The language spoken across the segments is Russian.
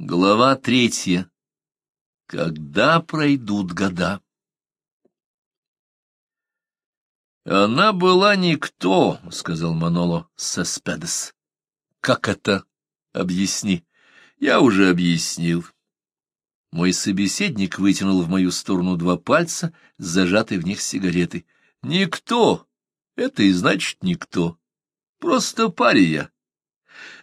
Глава третья. Когда пройдут года? Она была никто, — сказал Маноло Сеспедес. Как это? Объясни. Я уже объяснил. Мой собеседник вытянул в мою сторону два пальца с зажатой в них сигаретой. Никто. Это и значит никто. Просто пария.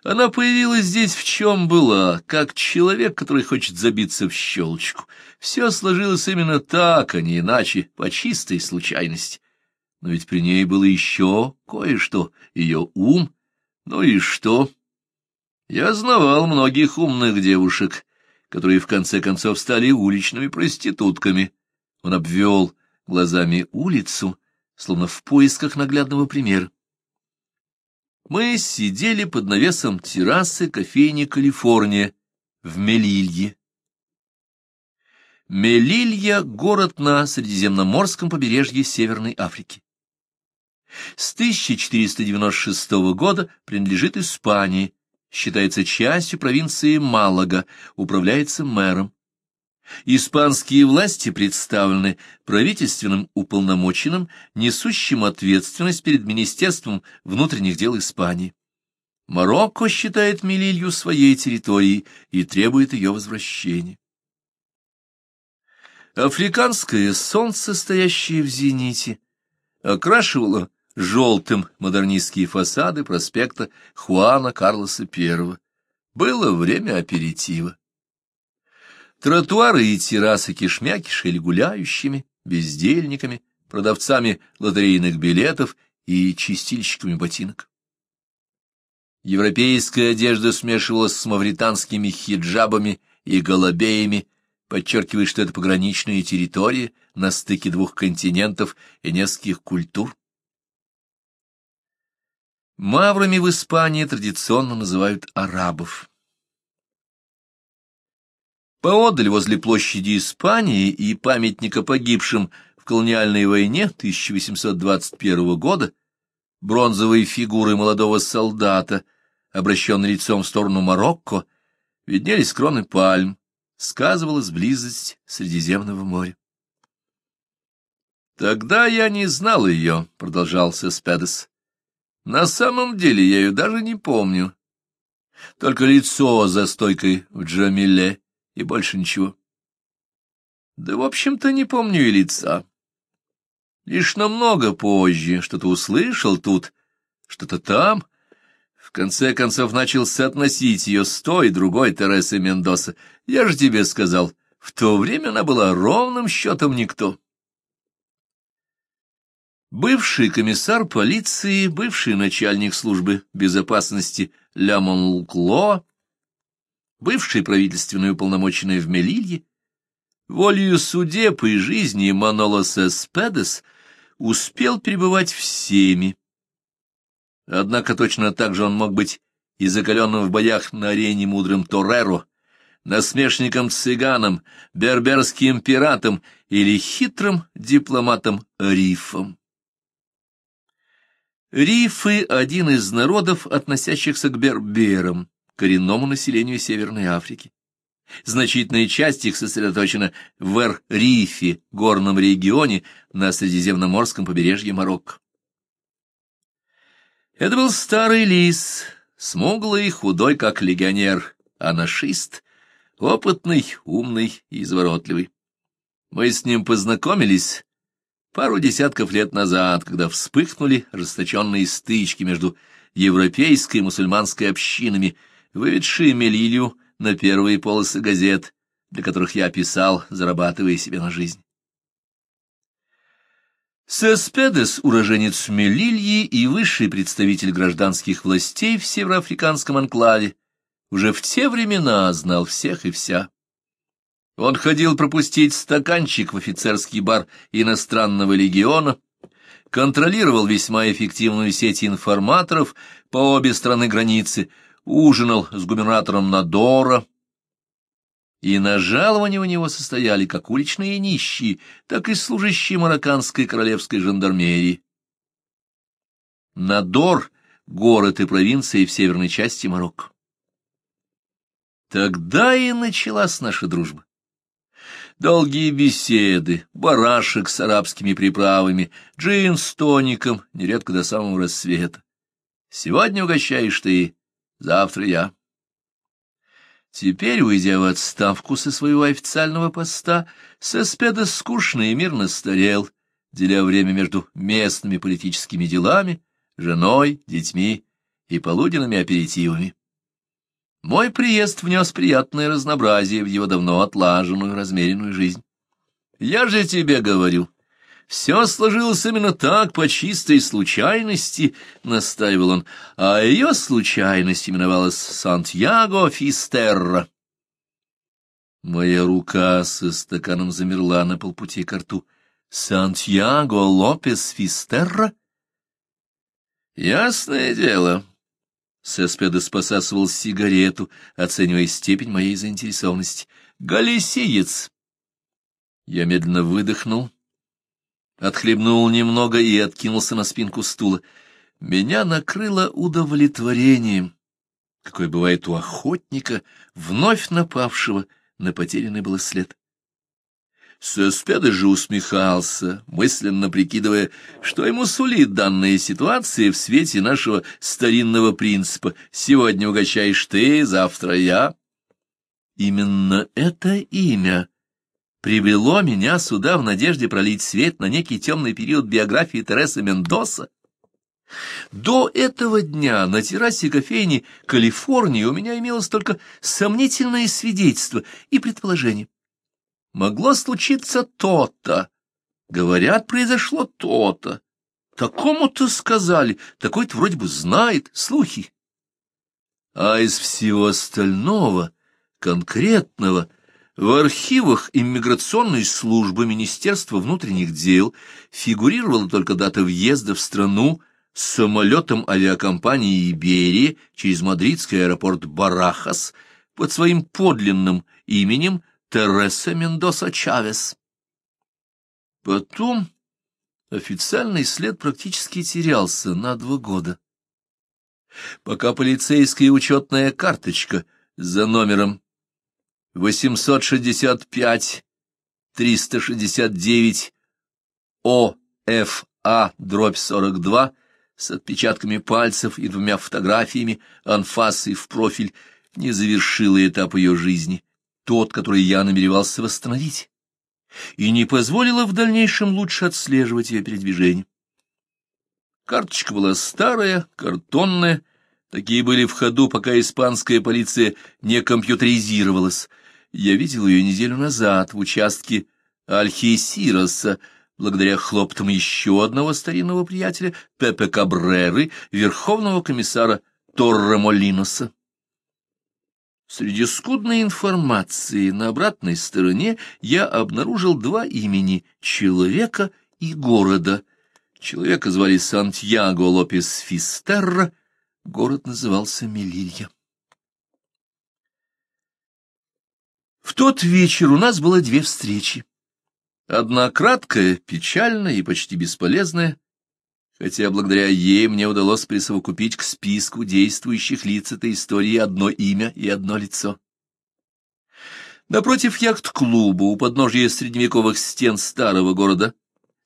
Она появилась здесь в чем была, как человек, который хочет забиться в щелочку. Все сложилось именно так, а не иначе, по чистой случайности. Но ведь при ней было еще кое-что, ее ум. Ну и что? Я знавал многих умных девушек, которые в конце концов стали уличными проститутками. Он обвел глазами улицу, словно в поисках наглядного примера. Мы сидели под навесом террасы кофейни «Калифорния» в Мелилье. Мелилья — город на Средиземноморском побережье Северной Африки. С 1496 года принадлежит Испании, считается частью провинции Малага, управляется мэром. Испанские власти представлены правительственным уполномоченным, несущим ответственность перед Министерством внутренних дел Испании. Марокко считает Мелилью своей территорией и требует ее возвращения. Африканское солнце, стоящее в зените, окрашивало желтым модернистские фасады проспекта Хуана Карлоса I. Было время аперитива. Тротуары и террасы кишмя кишели гуляющими, бездельниками, продавцами лотерейных билетов и чистильщиками ботинок. Европейская одежда смешивалась с мавританскими хиджабами и голубеями, подчеркивая, что это пограничная территория на стыке двух континентов и нескольких культур. Маврами в Испании традиционно называют арабов. Поодаль возле площади Испании и памятника погибшим в колониальной войне 1821 года бронзовые фигуры молодого солдата, обращенные лицом в сторону Марокко, виднелись кроны пальм, сказывалась близость Средиземного моря. «Тогда я не знал ее», — продолжался Спедес. «На самом деле я ее даже не помню. Только лицо за стойкой в Джамиле и больше ничего. Да, в общем-то, не помню и лица. Лишь намного позже что-то услышал тут, что-то там. В конце концов начал соотносить ее с той другой Тересой Мендоса. Я же тебе сказал, в то время она была ровным счетом никто. Бывший комиссар полиции, бывший начальник службы безопасности Ля Монлкло бывший правительственный уполномоченный в Мелилье, волею судеб и жизни Манолос Эспедес успел перебывать всеми. Однако точно так же он мог быть и закаленным в боях на арене мудрым Тореро, насмешником-цыганом, берберским пиратом или хитрым дипломатом-рифом. Рифы — один из народов, относящихся к берберам коренному населению Северной Африки. Значительная часть их сосредоточена в Эр-Рифе, горном регионе на Средиземноморском побережье Марокко. Это был старый лис, смуглый худой, как легионер, анашист, опытный, умный и изворотливый. Мы с ним познакомились пару десятков лет назад, когда вспыхнули расточенные стычки между европейской и мусульманской общинами – выведшие Мелилью на первые полосы газет, для которых я писал, зарабатывая себе на жизнь. Сеспедес, уроженец Мелильи и высший представитель гражданских властей в североафриканском анклаве, уже в те времена знал всех и вся. Он ходил пропустить стаканчик в офицерский бар иностранного легиона, контролировал весьма эффективную сеть информаторов по обе стороны границы, ужинал с губернатором Надора, и на жалования у него состояли как уличные нищие, так и служащие марокканской королевской жандармерии. Надор — город и провинция в северной части Марокко. Тогда и началась наша дружба. Долгие беседы, барашек с арабскими приправами, джин с тоником, нередко до самого рассвета. Сегодня угощаешь ты, завтра я. Теперь, уйдя в отставку со своего официального поста, Сеспеда скучно и мирно старел, деля время между местными политическими делами, женой, детьми и полуденными аперитивами. Мой приезд внес приятное разнообразие в его давно отлаженную, размеренную жизнь. Я же тебе говорю, все сложилось именно так, по чистой случайности, — настаивал он, — а ее случайность именовалась Сантьяго Фистерра. Моя рука со стаканом замерла на полпути к рту. Сантьяго Лопес Фистерра? Ясное дело, Сеспедес посасывал сигарету, оценивая степень моей заинтересованности. «Галисиец!» Я медленно выдохнул, отхлебнул немного и откинулся на спинку стула. Меня накрыло удовлетворением, какое бывает у охотника, вновь напавшего на потерянный был след. Суэспеда же усмехался, мысленно прикидывая, что ему сулит данная ситуация в свете нашего старинного принципа «сегодня угощаешь ты, завтра я». Именно это имя привело меня сюда в надежде пролить свет на некий темный период биографии Тересы Мендоса. До этого дня на террасе кофейни Калифорнии у меня имелось только сомнительное свидетельство и предположение могло случиться то-то. Говорят, произошло то-то. Такому-то сказали, такой-то вроде бы знает, слухи. А из всего остального, конкретного, в архивах иммиграционной службы Министерства внутренних дел фигурировала только дата въезда в страну с самолетом авиакомпании «Иберия» через мадридский аэропорт Барахас под своим подлинным именем Тереса Мендоса Чавес. Потом официальный след практически терялся на два года. Пока полицейская учетная карточка за номером 865 369 ОФА дробь 42 с отпечатками пальцев и двумя фотографиями анфасы в профиль не завершила этап ее жизни — тот, который я намеревался восстановить, и не позволила в дальнейшем лучше отслеживать ее передвижение. Карточка была старая, картонная, такие были в ходу, пока испанская полиция не компьютеризировалась. Я видел ее неделю назад в участке Альхисироса, благодаря хлоптам еще одного старинного приятеля, Пепе Кабреры, верховного комиссара Торре Молиноса. Среди скудной информации на обратной стороне я обнаружил два имени — человека и города. Человека звали Сантьяго Лопес Фистерра, город назывался Мелилья. В тот вечер у нас было две встречи. Одна краткая, печальная и почти бесполезная, хотя благодаря ей мне удалось присовокупить к списку действующих лиц этой истории одно имя и одно лицо. Напротив яхт-клуба у подножия средневековых стен старого города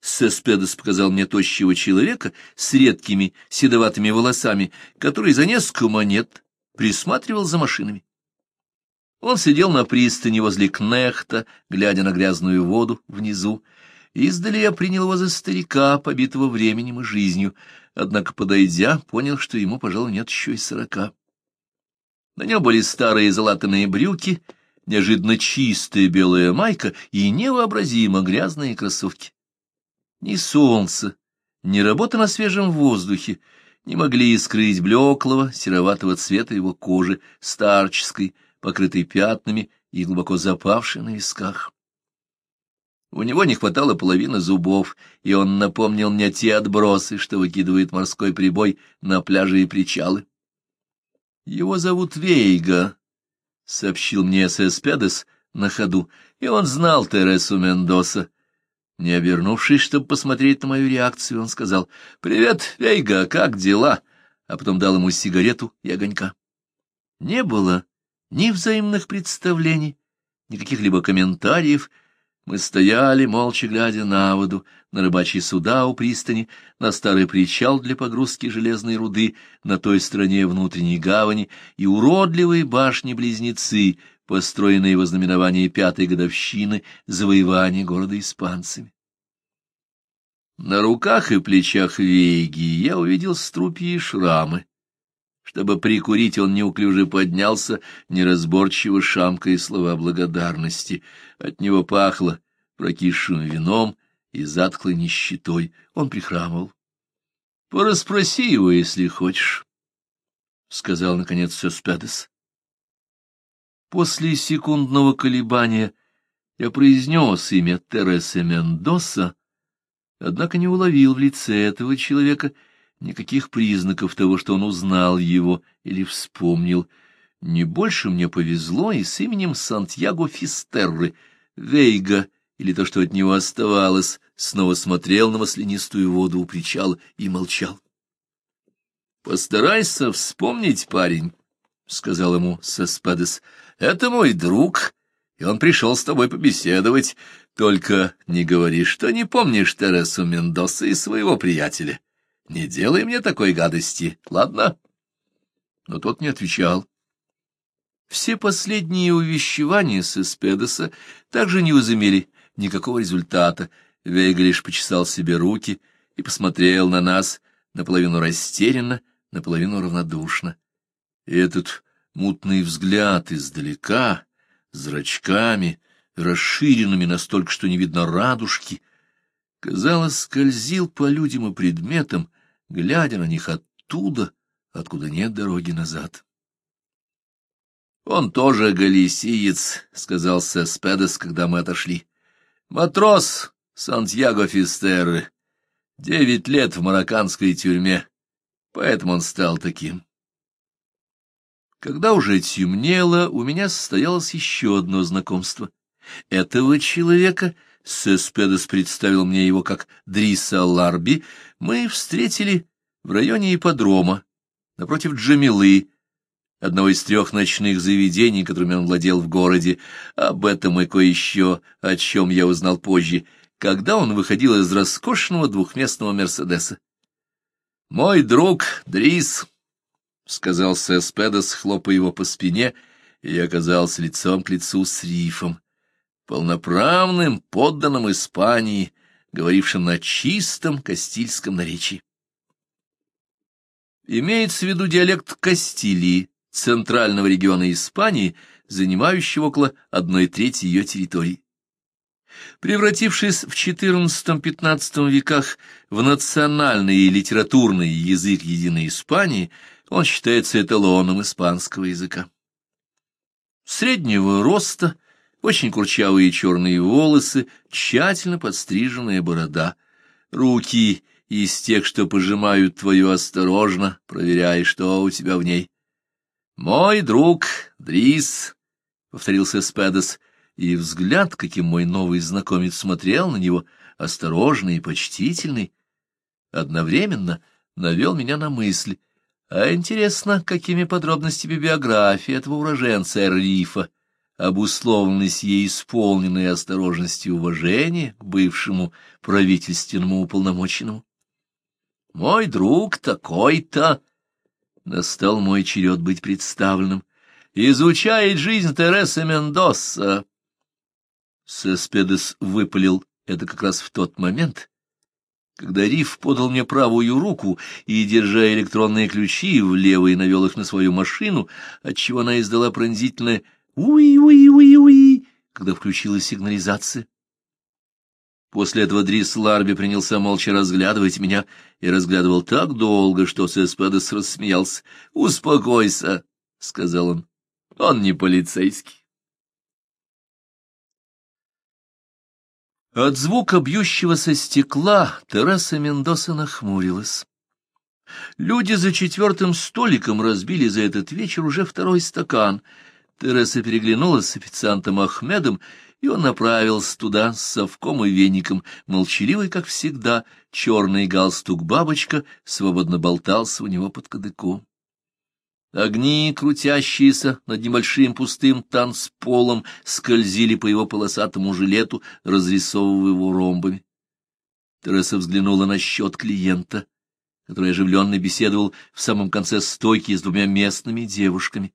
Сеспедес показал мне тощего человека с редкими седоватыми волосами, который за несколько монет присматривал за машинами. Он сидел на пристани возле кнехта, глядя на грязную воду внизу, Издали я принял его за старика, побитого временем и жизнью, однако, подойдя, понял, что ему, пожалуй, нет еще и сорока. На нем были старые залатанные брюки, неожиданно чистая белая майка и невообразимо грязные кроссовки. Ни солнце, ни работа на свежем воздухе не могли скрыть блеклого, сероватого цвета его кожи, старческой, покрытой пятнами и глубоко запавшей на висках. У него не хватало половины зубов, и он напомнил мне те отбросы, что выкидывает морской прибой на пляжи и причалы. «Его зовут Вейга», — сообщил мне Сеспедес на ходу, и он знал Тересу Мендоса. Не обернувшись, чтобы посмотреть на мою реакцию, он сказал «Привет, Вейга, как дела?» а потом дал ему сигарету и огонька. Не было ни взаимных представлений, ни каких-либо комментариев. Мы стояли, молча глядя на воду, на рыбачьи суда у пристани, на старый причал для погрузки железной руды на той стороне внутренней гавани и уродливые башни-близнецы, построенные во знаменовании пятой годовщины завоевания города испанцами. На руках и плечах Вейги я увидел струпьи и шрамы. Чтобы прикурить, он неуклюже поднялся, неразборчиво шамкая слова благодарности. От него пахло прокисшим вином и затхлой нищетой. Он прихрамывал. — Пораспроси его, если хочешь, — сказал, наконец, Сеспедес. После секундного колебания я произнес имя Тересы Мендоса, однако не уловил в лице этого человека никаких признаков того, что он узнал его или вспомнил. Не больше мне повезло и с именем Сантьяго Фистерры, Вейга, или то, что от него оставалось, снова смотрел на маслянистую воду у причала и молчал. — Постарайся вспомнить, парень, — сказал ему Сеспедес. — Это мой друг, и он пришел с тобой побеседовать. Только не говори, что не помнишь Тересу Мендоса и своего приятеля. Не делай мне такой гадости, ладно? Но тот не отвечал. Все последние увещевания Сеспедеса также не возымели никакого результата. Вейга лишь почесал себе руки и посмотрел на нас, наполовину растерянно, наполовину равнодушно. И этот мутный взгляд издалека, зрачками, расширенными настолько, что не видно радужки, казалось, скользил по людям и предметам, глядя на них оттуда, откуда нет дороги назад. «Он тоже галисиец», — сказал Сеспедес, когда мы отошли. «Матрос Сантьяго Фистеры. Девять лет в марокканской тюрьме, поэтому он стал таким». Когда уже темнело, у меня состоялось еще одно знакомство. Этого человека Сеспедес представил мне его как Дриса Ларби, мы встретили в районе ипподрома, напротив Джамилы, одного из трех ночных заведений, которыми он владел в городе. Об этом и кое-еще, о чем я узнал позже, когда он выходил из роскошного двухместного Мерседеса. «Мой друг Дрис», — сказал Сеспедес, хлопая его по спине, и оказался лицом к лицу с Рифом полноправным подданным Испании, говорившим на чистом кастильском наречии. Имеется в виду диалект Кастилии, центрального региона Испании, занимающего около одной трети ее территории. Превратившись в XIV-XV веках в национальный и литературный язык единой Испании, он считается эталоном испанского языка. Среднего роста, очень курчавые черные волосы, тщательно подстриженная борода, руки из тех, что пожимают твою осторожно, проверяя, что у тебя в ней. «Мой друг, Дрис», — повторился Спедос, и взгляд, каким мой новый знакомец смотрел на него, осторожный и почтительный, одновременно навел меня на мысль, а интересно, какими подробностями биографии этого уроженца Эррифа обусловленность ей исполненной осторожности и уважения к бывшему правительственному уполномоченному. «Мой друг такой-то...» Настал мой черед быть представленным. «Изучает жизнь Тересы Мендоса». Сеспедес выпалил это как раз в тот момент, когда Риф подал мне правую руку и, держа электронные ключи, в левой навел их на свою машину, отчего она издала пронзительное «Уи-уи-уи-уи», когда включилась сигнализация. После этого Дрис Ларби принялся молча разглядывать меня и разглядывал так долго, что Сеспедес рассмеялся. «Успокойся», — сказал он, — «он не полицейский». От звука бьющегося стекла Тереса Мендоса нахмурилась. Люди за четвертым столиком разбили за этот вечер уже второй стакан — Тереса переглянулась с официантом Ахмедом, и он направился туда с совком и веником, молчаливый, как всегда, черный галстук-бабочка свободно болтался у него под кадыком. Огни, крутящиеся над небольшим пустым танцполом, скользили по его полосатому жилету, разрисовывая его ромбами. Тереса взглянула на счет клиента, который оживленно беседовал в самом конце стойки с двумя местными девушками.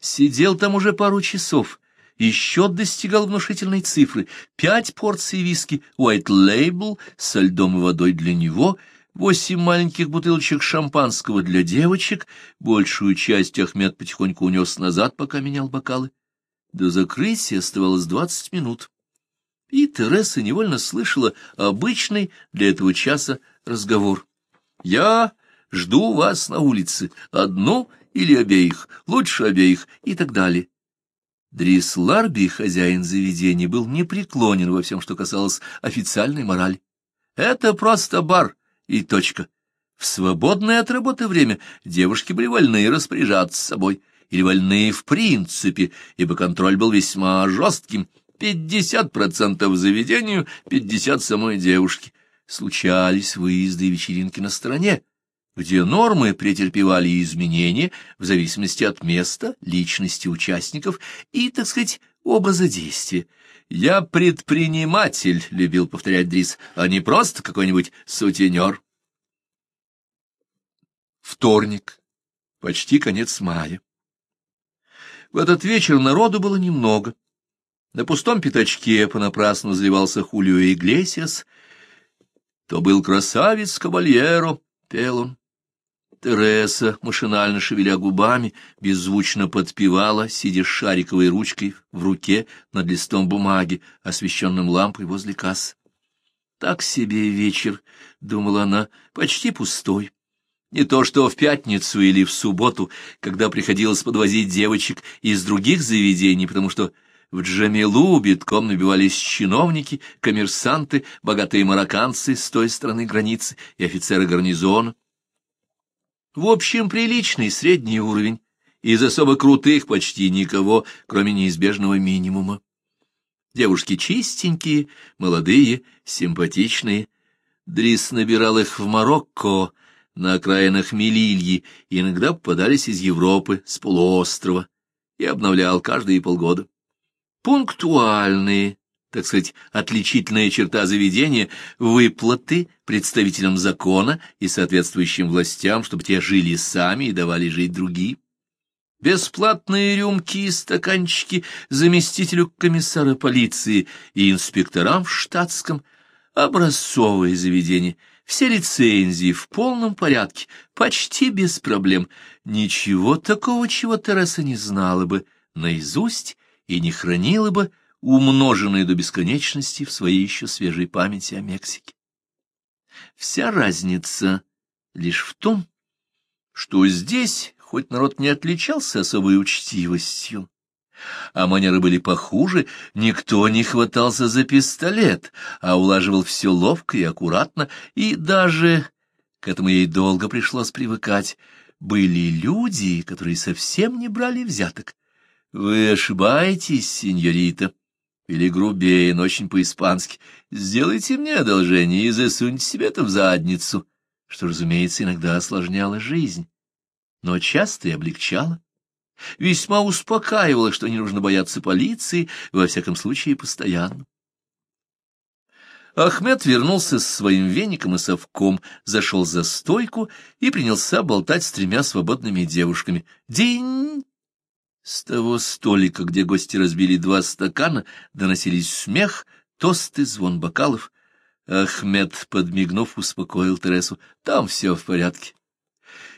Сидел там уже пару часов, и счет достигал внушительной цифры — пять порций виски White Label со льдом и водой для него — восемь маленьких бутылочек шампанского для девочек, большую часть Ахмед потихоньку унес назад, пока менял бокалы. До закрытия оставалось двадцать минут. И Тереса невольно слышала обычный для этого часа разговор. «Я жду вас на улице, одну или обеих, лучше обеих» и так далее. Дрис Ларби, хозяин заведения, был непреклонен во всем, что касалось официальной морали. «Это просто бар», и точка. В свободное от работы время девушки были вольны распоряжаться собой, или вольны в принципе, ибо контроль был весьма жестким. Пятьдесят процентов заведению, пятьдесят самой девушки. Случались выезды и вечеринки на стороне, где нормы претерпевали изменения в зависимости от места, личности участников и, так сказать, образа действия. «Я предприниматель», — любил повторять Дрис, — «а не просто какой-нибудь сутенер». Вторник. Почти конец мая. В этот вечер народу было немного. На пустом пятачке понапрасну заливался Хулио Иглесиас. То был красавец Кабальеро, пел он. Тереса, машинально шевеля губами, беззвучно подпевала, сидя шариковой ручкой в руке над листом бумаги, освещенным лампой возле кассы. «Так себе вечер», — думала она, — «почти пустой». Не то что в пятницу или в субботу, когда приходилось подвозить девочек из других заведений, потому что в Джамилу битком набивались чиновники, коммерсанты, богатые марокканцы с той стороны границы и офицеры гарнизона. В общем, приличный средний уровень, из особо крутых почти никого, кроме неизбежного минимума. Девушки чистенькие, молодые, симпатичные. Дрис набирал их в Марокко, на окраинах Мелильи, и иногда попадались из Европы, с полуострова, и обновлял каждые полгода. Пунктуальные, так сказать, отличительная черта заведения — выплаты представителям закона и соответствующим властям, чтобы те жили сами и давали жить другим. Бесплатные рюмки и стаканчики заместителю комиссара полиции и инспекторам в штатском, образцовое заведение, все лицензии в полном порядке, почти без проблем. Ничего такого, чего Тереса не знала бы наизусть и не хранила бы, умноженные до бесконечности в своей еще свежей памяти о Мексике. Вся разница лишь в том, что здесь, хоть народ не отличался особой учтивостью, а манеры были похуже, никто не хватался за пистолет, а улаживал все ловко и аккуратно, и даже, к этому ей долго пришлось привыкать, были люди, которые совсем не брали взяток. Вы ошибаетесь, сеньорита, или грубее, но очень по-испански. Сделайте мне одолжение и засуньте себе это в задницу, что, разумеется, иногда осложняло жизнь, но часто и облегчало. Весьма успокаивало, что не нужно бояться полиции, во всяком случае, постоянно. Ахмед вернулся с своим веником и совком, зашел за стойку и принялся болтать с тремя свободными девушками. «День!» С того столика, где гости разбили два стакана, доносились смех, тосты, звон бокалов. Ахмед, подмигнув, успокоил Тересу. Там все в порядке.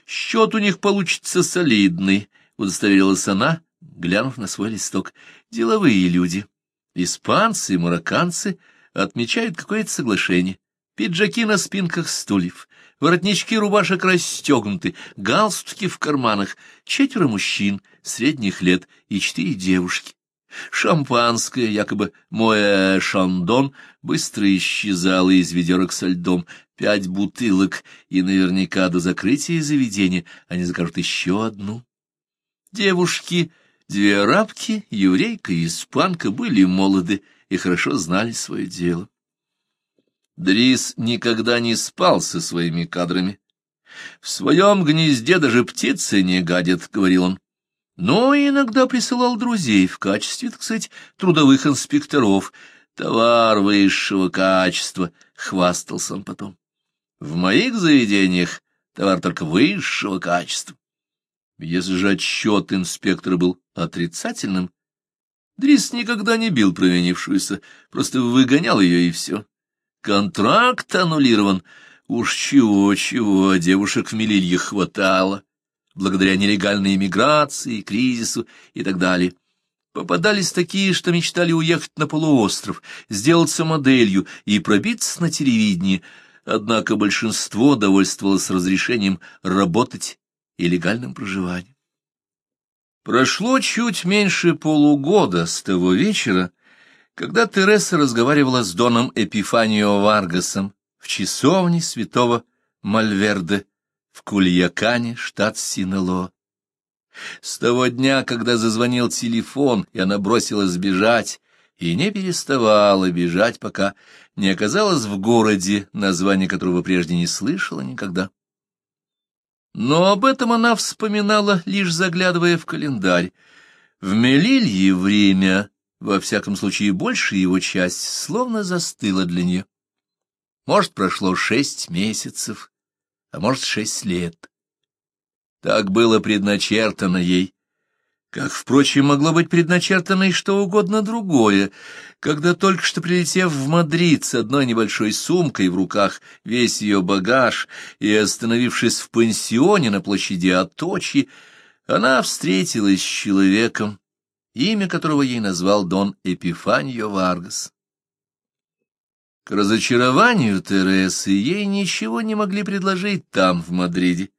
Счет у них получится солидный, удостоверилась она, глянув на свой листок. Деловые люди. Испанцы и марокканцы отмечают какое-то соглашение. Пиджаки на спинках стульев, воротнички рубашек расстегнуты, галстуки в карманах, четверо мужчин средних лет и четыре девушки. Шампанское, якобы мое шандон, быстро исчезало из ведерок со льдом, пять бутылок, и наверняка до закрытия заведения они закажут еще одну. Девушки, две арабки, еврейка и испанка, были молоды и хорошо знали свое дело. Дрис никогда не спал со своими кадрами. В своем гнезде даже птицы не гадят, — говорил он. Но иногда присылал друзей в качестве, так сказать, трудовых инспекторов. Товар высшего качества, — хвастался он потом. В моих заведениях товар только высшего качества. Если же отчет инспектора был отрицательным, Дрис никогда не бил провинившуюся, просто выгонял ее и все. Контракт аннулирован. Уж чего-чего, девушек в Мелилье хватало, благодаря нелегальной иммиграции, кризису и так далее. Попадались такие, что мечтали уехать на полуостров, сделаться моделью и пробиться на телевидении, однако большинство довольствовалось разрешением работать и легальным проживанием. Прошло чуть меньше полугода с того вечера, когда Тереса разговаривала с Доном Эпифанио Варгасом в часовне святого Мальверде в Кульякане, штат Синело. С того дня, когда зазвонил телефон, и она бросилась бежать, и не переставала бежать, пока не оказалась в городе, название которого прежде не слышала никогда. Но об этом она вспоминала, лишь заглядывая в календарь. В Мелилье время, во всяком случае большая его часть, словно застыла для нее. Может, прошло шесть месяцев, а может, шесть лет. Так было предначертано ей, как, впрочем, могло быть предначертано и что угодно другое, когда только что прилетев в Мадрид с одной небольшой сумкой в руках, весь ее багаж, и остановившись в пансионе на площади Аточи, она встретилась с человеком, имя которого ей назвал Дон Эпифаньо Варгас. К разочарованию Тересы ей ничего не могли предложить там, в Мадриде.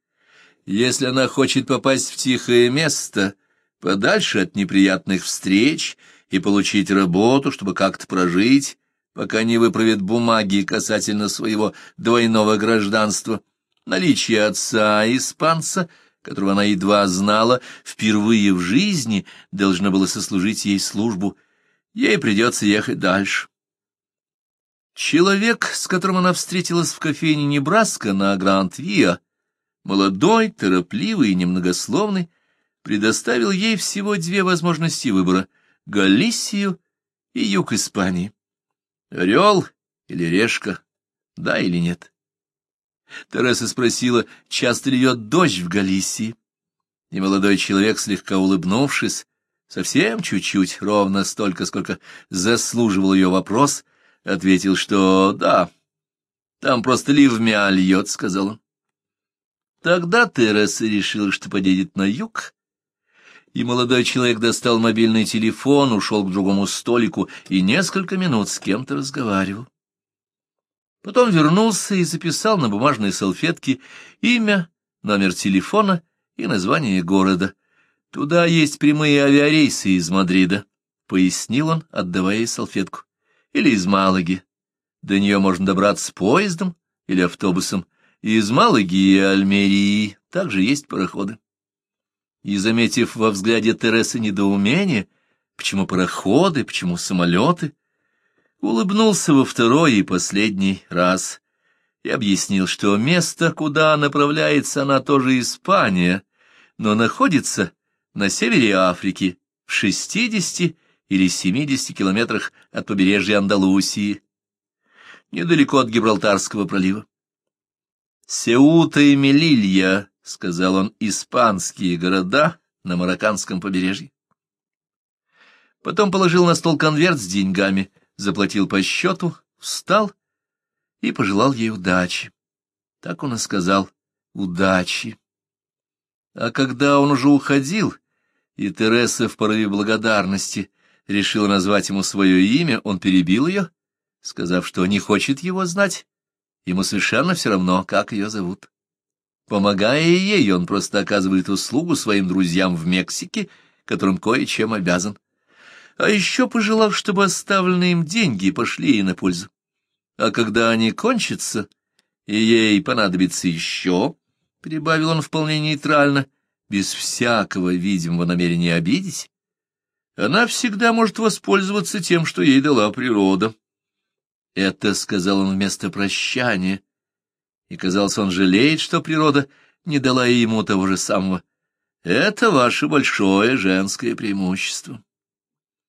Если она хочет попасть в тихое место — подальше от неприятных встреч и получить работу, чтобы как-то прожить, пока не выправит бумаги касательно своего двойного гражданства. Наличие отца испанца, которого она едва знала, впервые в жизни должно было сослужить ей службу. Ей придется ехать дальше. Человек, с которым она встретилась в кофейне Небраска на Гранд-Виа, молодой, торопливый и немногословный, предоставил ей всего две возможности выбора — Галисию и юг Испании. Орел или решка, да или нет. Тереса спросила, часто ли льет дождь в Галисии, и молодой человек, слегка улыбнувшись, совсем чуть-чуть, ровно столько, сколько заслуживал ее вопрос, ответил, что да, там просто ливмя льет, — сказал он. Тогда Тереса решила, что поедет на юг, и молодой человек достал мобильный телефон, ушел к другому столику и несколько минут с кем-то разговаривал. Потом вернулся и записал на бумажной салфетке имя, номер телефона и название города. Туда есть прямые авиарейсы из Мадрида, — пояснил он, отдавая ей салфетку. Или из Малаги. До нее можно добраться поездом или автобусом. Из Малаги и Альмерии также есть пароходы и, заметив во взгляде Тересы недоумение, почему пароходы, почему самолеты, улыбнулся во второй и последний раз и объяснил, что место, куда направляется она, тоже Испания, но находится на севере Африки, в шестидесяти или семидесяти километрах от побережья Андалусии, недалеко от Гибралтарского пролива. Сеута и Мелилья — сказал он, — испанские города на марокканском побережье. Потом положил на стол конверт с деньгами, заплатил по счету, встал и пожелал ей удачи. Так он и сказал «удачи». А когда он уже уходил, и Тереса в порыве благодарности решила назвать ему свое имя, он перебил ее, сказав, что не хочет его знать, ему совершенно все равно, как ее зовут. Помогая ей, он просто оказывает услугу своим друзьям в Мексике, которым кое-чем обязан. А еще пожелав, чтобы оставленные им деньги пошли ей на пользу. А когда они кончатся, и ей понадобится еще, — прибавил он вполне нейтрально, без всякого видимого намерения обидеть, она всегда может воспользоваться тем, что ей дала природа. Это сказал он вместо прощания, и, казалось, он жалеет, что природа не дала ему того же самого. Это ваше большое женское преимущество.